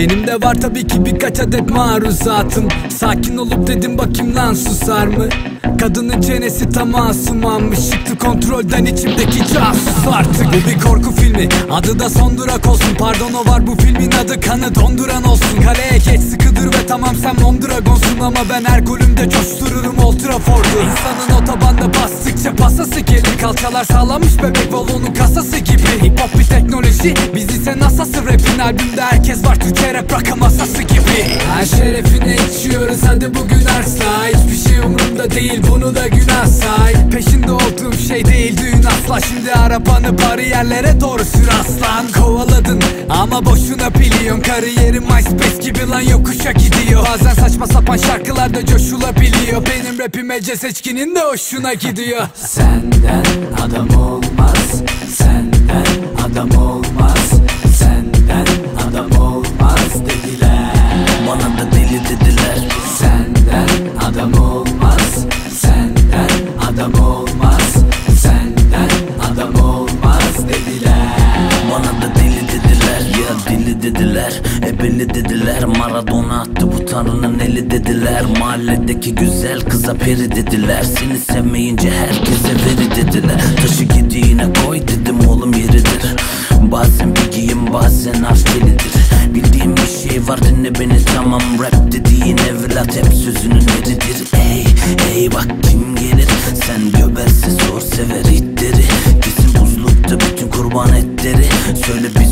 Benim de var tabii ki birkaç adet maruzatım. Sakin olup dedim bakayım lan susar mı? Kadının çenesi tam asumanmış. Çıktı kontrolden içimdeki casus artık. Bu bir korku filmi. Adı da son durak olsun. Pardon o var bu filmin adı. Kanı donduran olsun. Kaleye geç sıkıdır ve tamam sen Mondragonsun Ama ben her golümde coştururum Old Trafford'u. İnsanın otobanda bastıkça pasası gelir. Kalçalar sağlamış bebek balonu kasası gibi. Hip hop bir teknoloji. Biz ise NASA'sı Rapin albümde herkes var Türkçe rap rakı masası gibi. Her şerefine içiyoruz hadi bugün arsla Hiçbir şey umurumda değil bunu da günah say. Peşinde olduğum şey değil düğün asla. Şimdi arabanı bariyerlere doğru sür aslan. Kovaladın ama boşuna biliyorsun. Kariyerim MySpace gibi lan yokuşa gidiyor. Bazen saçma sapan şarkılarda coşulabiliyor. Benim rapim Ece Seçkin'in de hoşuna gidiyor. Senden adam olmaz Senden adam olmaz dediler. Ebeli dediler Maradona attı bu tanrının eli dediler. Mahalledeki güzel kıza peri dediler. Seni sevmeyince herkese veri dediler. Taşı gidiğine koy dedim oğlum yeridir. Bazen bir giyim bazen arşelidir Bildiğim bir şey var dinle beni tamam. Rap dediğin evlat hep sözünün eridir. Ey ey bak kim gelir? Sen göberse sor sever itleri. Kesin buzlukta bütün kurban etleri. Söyle biz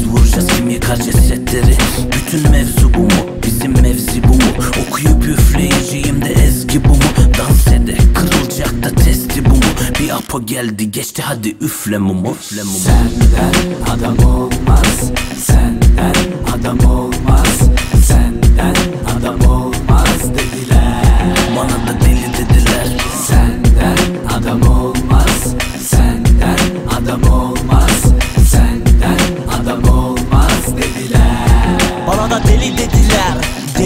yıkar cesetleri Bütün mevzu bu mu? Bizim mevzi bu mu? Okuyup üfleyeceğim de ezgi bu mu? Dans ede kırılacak da testi bu mu? Bir apo geldi geçti hadi üfle mumu. Üfle mumu. Senden adam olmaz Senden adam olmaz Bana da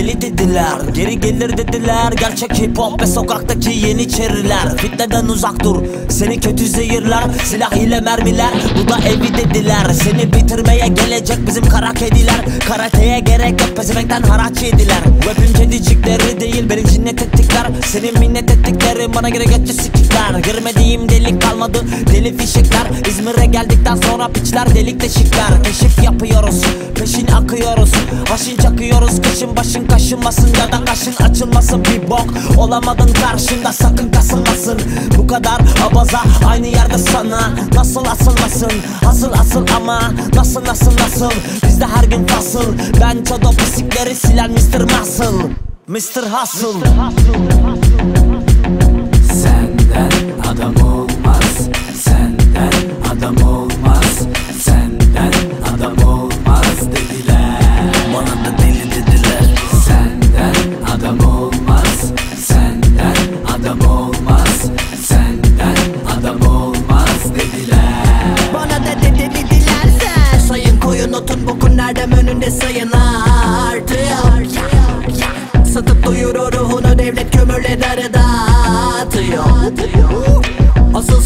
deli dediler Geri gelir dediler. Gerçek hip hop ve sokaktaki yeni çeriler Fitneden uzak dur Seni kötü zehirler. Silah ile mermiler Bu da evi dediler. Seni bitirmeye gelecek bizim kara kediler. Karateye gerek yok pezevenkten haraç yediler. Rapim kedicikleri değil beni cinnet ettikler. Senin minnet ettikleri bana göre götçü sikikler. Girmediğim delik kalmadı deli fişekler. İzmir'e geldikten sonra piçler delik deşikler. Keşif yapıyoruz peşin akıyoruz. Haşin çakıyoruz kışın başın kaşınmasın Ya da kaşın açılmasın. Bir bok Olamadın karşımda sakın kasılmasın. Bu kadar abaza aynı yerde sana Nasıl asılmasın? Asıl asıl ama Nasıl nasıl nasıl? Bizde her gün fasıl. Ben çodo pisikleri silen Mr. Muscle. Mr. Hustle. Senden adam olmaz. Senden adam olmaz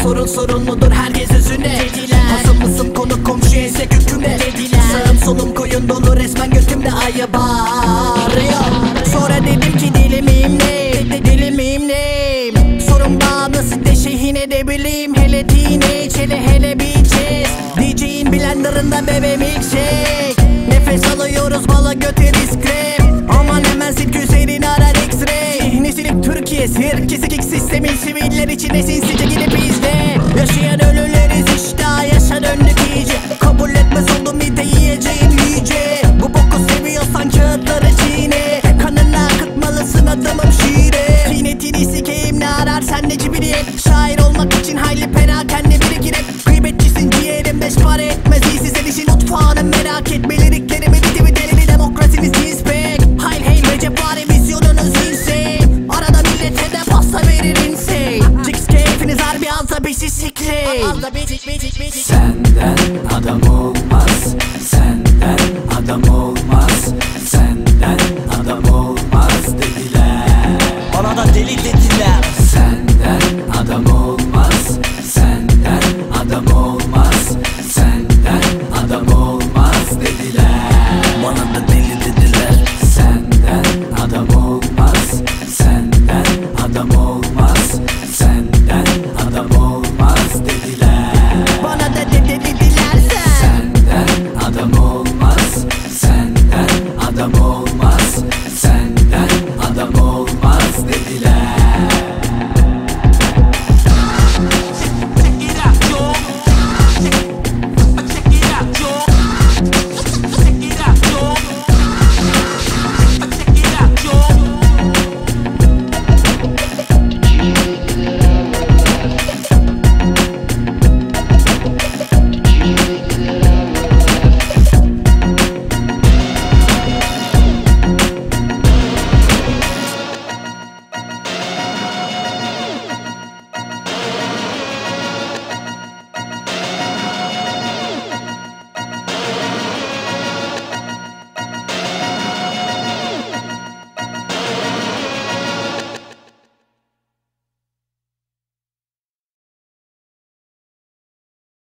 Asıl sorun sorumludur herkes yüzüne Hasım mısın konu komşuya ise küküme. Sağım solum koyun dolu resmen götümde ayı bağırıyor. Sonra dedim ki deli miyim ne? De deli miyim ne? Sorun bağımlısı de şeyhine de bileyim. Hele teenage hele hele bitches DJ'in blenderında bebe milkshake. Nefes alıyoruz bala götü diskre Aman hemen sil güzelin arar x-ray. Zihni silip Türkiye sir Kesik sistemin siviller içine sinsice gidip perakende birikine Kıymetçisin ciğerim beş para etmez iyi size dişin mutfağını merak etme Liriklerimi bitti bir delili demokrasiniz cins pek Hail hail Recep Bari vizyonunuz insane Arada millete de pasta verir insane Chicks keyfiniz harbi alsa bir şişikli Senden adam olmaz Senden adam olmaz Senden adam olmaz dediler. Bana da deli dediler. Senden adam olmaz one of the things